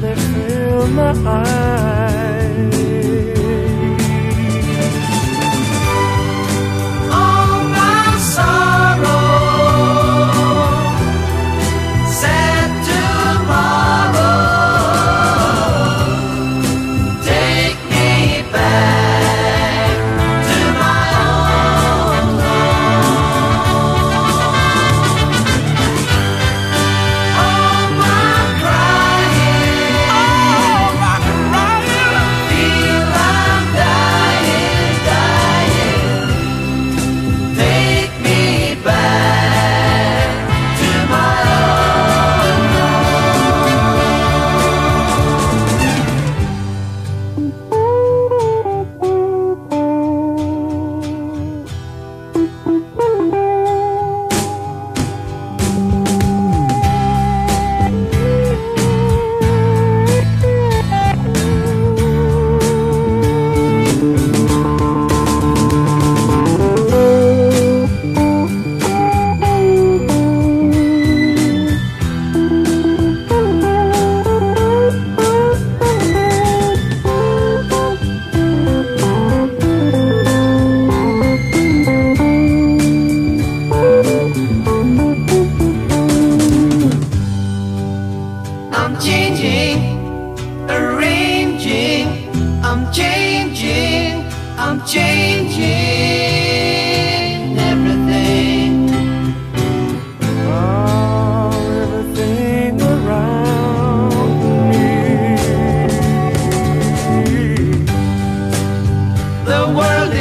They fill my eyes. Changing everything. Oh, everything around me. The world